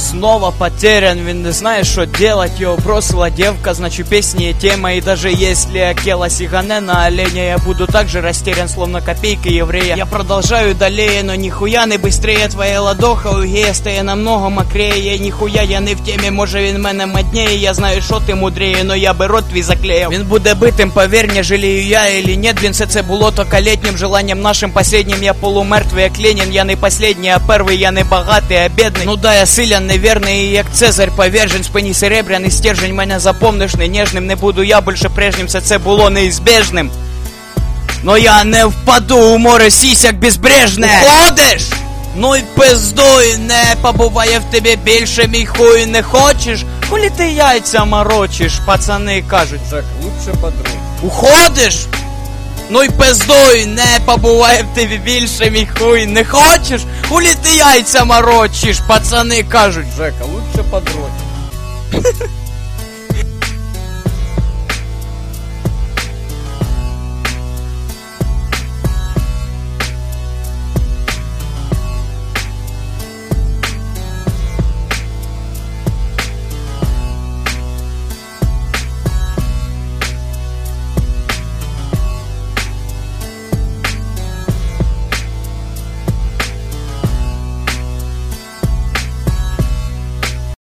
снова потерян, він не знає, що делать, його бросила девка, значит песни тема, и даже если Акела сигане на оленя, я буду так же растерян, словно копейка еврея. Я продолжаю далее, но нихуя не быстрее. Твоя ладоха, у гея стає намного мокрее, ніхуя я не в темі, може він мене модніє, я знаю, що ти мудріє, но я би рот твій заклеїв. Він буде битим, повір, не жалію я или нет, він все це було только летнім желанням нашим последнім, я полумертвий, як Ленін, я не последній, а перший, я не багатий, а бідний. Ну да, я силян, неверний, і як Цезарь повержен, спині серебряний стержень, мене запомниш не ніжним, не буду я більше прежнім, все це було неізбежним. Но я не впаду у море сісяк безбрежне. Уходиш? Ну й пиздуй, не побуває в тебе більше мій хуй не хочеш? Хулі ти яйця морочиш, пацани кажуть. Жек, лучше подруг. Уходиш? Ну й пиздуй, не побуває в тебе більше мій хуй не хочеш? Хулі ти яйця морочиш, пацани кажуть. Жека, лучше подруг.